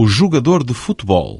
o jogador de futebol.